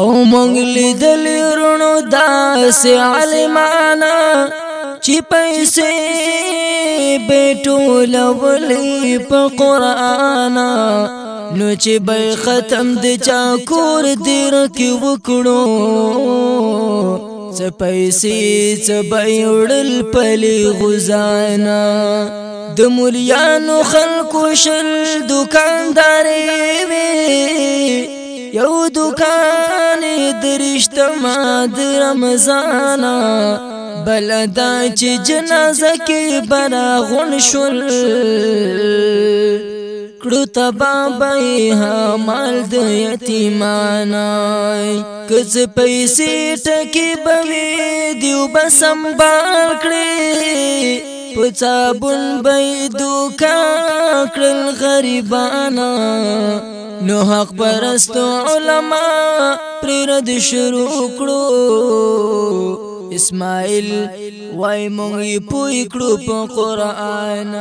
او مونږ لیدل رونو داس علمانا چې پیسې بیٹول ولی په قران نو چې به ختم د چا کور دیر کې وکړو. څه پیسې، څه به وړل پلي غزانا د مليانو خلکو شل دکانداري وي یو دکان درشت ما د رمضان، بلدا چې جنازه کې برا غون شول کړو تبا به مال د یتیمانا، کز پیسې ټکی بوي دیو بسم بال کړې پڅابون به دوکا کړل غریبانا. نو حق پرست علما پر رد شروع کړو اسماعیل وای مونږ یې پوی کړو په قران